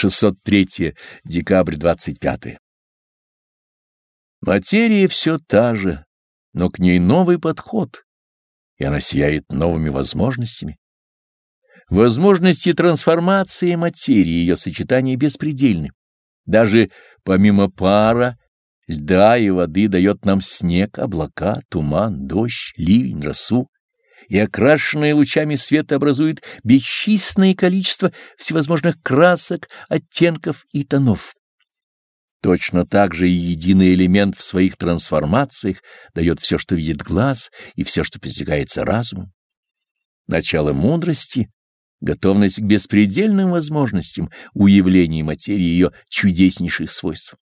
603 декабрь 25. Материя все та же, но к ней новый подход, и она сияет новыми возможностями. Возможности трансформации материи, ее сочетания беспредельны. Даже помимо пара, льда и воды дает нам снег, облака, туман, дождь, ливень, росу, и окрашенные лучами света образует бесчисленное количество всевозможных красок, оттенков и тонов. Точно так же и единый элемент в своих трансформациях дает все, что видит глаз, и все, что постигается разумом. Начало мудрости — готовность к беспредельным возможностям уявления материи ее чудеснейших свойств.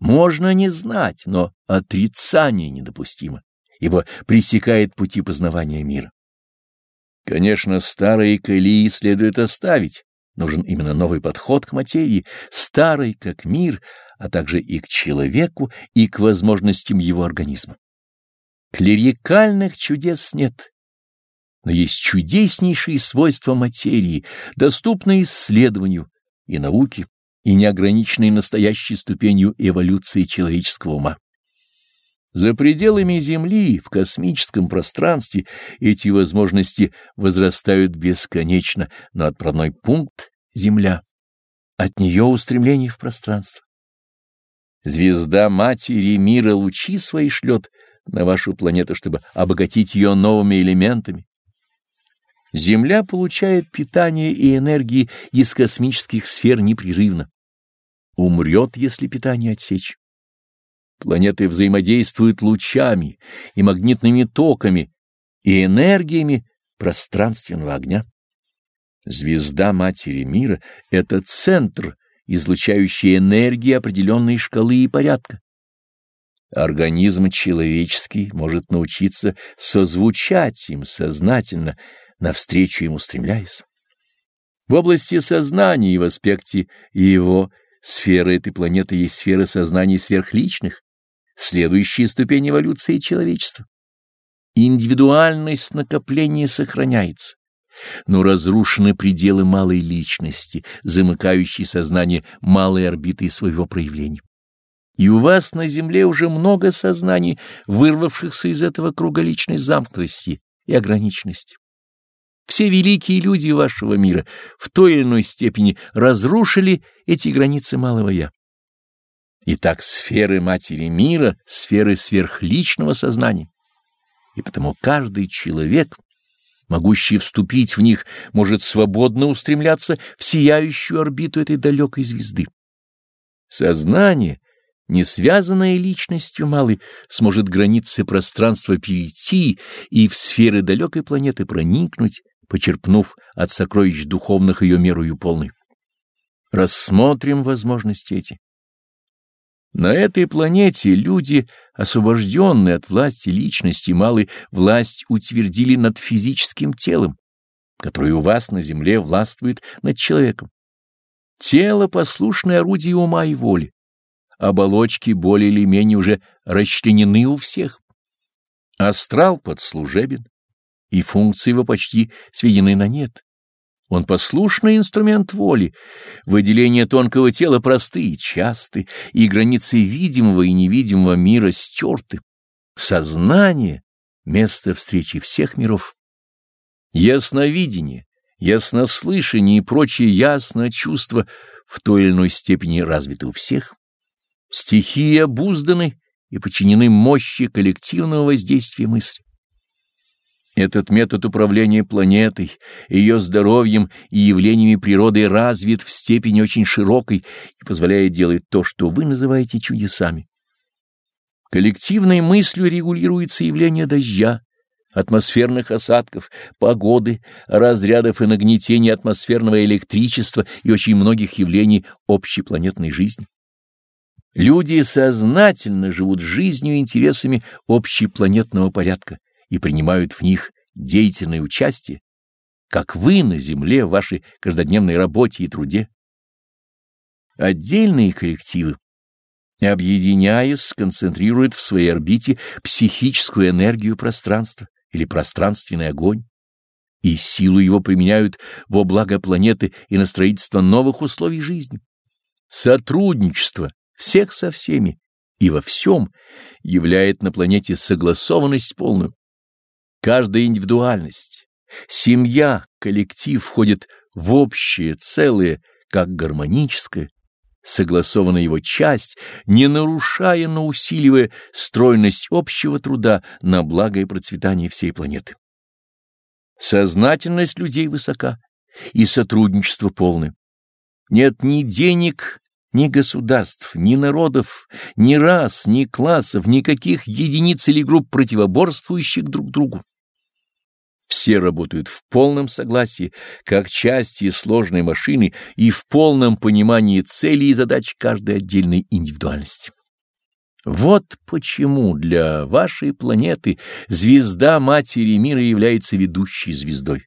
Можно не знать, но отрицание недопустимо, ибо пресекает пути познавания мира. Конечно, старые колеи следует оставить, нужен именно новый подход к материи, старый как мир — а также и к человеку, и к возможностям его организма. Клерикальных чудес нет, но есть чудеснейшие свойства материи, доступные исследованию и науке, и неограниченные настоящей ступенью эволюции человеческого ума. За пределами Земли, в космическом пространстве, эти возможности возрастают бесконечно, но отправной пункт — Земля. От нее устремление в пространство. Звезда Матери Мира лучи свои шлет на вашу планету, чтобы обогатить ее новыми элементами. Земля получает питание и энергии из космических сфер непрерывно. Умрет, если питание отсечь. Планеты взаимодействуют лучами и магнитными токами и энергиями пространственного огня. Звезда Матери Мира — это центр излучающие энергии определенной шкалы и порядка. Организм человеческий может научиться созвучать им сознательно, навстречу ему стремляясь. В области сознания и в аспекте его сферы этой планеты есть сфера сознания сверхличных, следующая ступень эволюции человечества. Индивидуальность накопления сохраняется но разрушены пределы малой личности, замыкающей сознание малой орбитой своего проявления. И у вас на земле уже много сознаний, вырвавшихся из этого круга личной замкнутости и ограниченности. Все великие люди вашего мира в той или иной степени разрушили эти границы малого «я». Итак, сферы Матери Мира — сферы сверхличного сознания. И потому каждый человек — могущий вступить в них, может свободно устремляться в сияющую орбиту этой далекой звезды. Сознание, не связанное личностью малой, сможет границы пространства перейти и в сферы далекой планеты проникнуть, почерпнув от сокровищ духовных ее мерою полной. Рассмотрим возможности эти. На этой планете люди, освобожденные от власти личности малой, власть утвердили над физическим телом, которое у вас на земле властвует над человеком. Тело — послушное орудие ума и воли. Оболочки более или менее уже расчленены у всех. Астрал подслужебен, и функции его почти сведены на нет. Он послушный инструмент воли. Выделения тонкого тела просты и часты, и границы видимого и невидимого мира стерты. Сознание — место встречи всех миров. Ясновидение, яснослышание и прочие ясно чувства в той или иной степени развиты у всех. Стихии обузданы и подчинены мощи коллективного воздействия мысли. Этот метод управления планетой, ее здоровьем и явлениями природы развит в степени очень широкой и позволяет делать то, что вы называете чудесами. Коллективной мыслью регулируется явление дождя, атмосферных осадков, погоды, разрядов и нагнетения атмосферного электричества и очень многих явлений общепланетной жизни. Люди сознательно живут жизнью и интересами общепланетного порядка и принимают в них деятельное участие, как вы на земле в вашей каждодневной работе и труде. Отдельные коллективы, объединяясь, сконцентрируют в своей орбите психическую энергию пространства или пространственный огонь, и силу его применяют во благо планеты и на строительство новых условий жизни. Сотрудничество всех со всеми и во всем являет на планете согласованность полную. Каждая индивидуальность, семья, коллектив входит в общее целое, как гармоническое, согласованная его часть, не нарушая, но усиливая стройность общего труда на благо и процветание всей планеты. Сознательность людей высока и сотрудничество полное. Нет ни денег, ни государств, ни народов, ни рас, ни классов, никаких единиц или групп противоборствующих друг другу. Все работают в полном согласии, как части сложной машины и в полном понимании целей и задач каждой отдельной индивидуальности. Вот почему для вашей планеты звезда Матери Мира является ведущей звездой,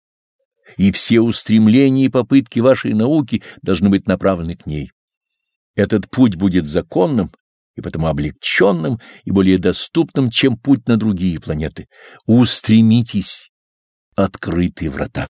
и все устремления и попытки вашей науки должны быть направлены к ней. Этот путь будет законным и потому облегченным и более доступным, чем путь на другие планеты. Устремитесь открытые врата.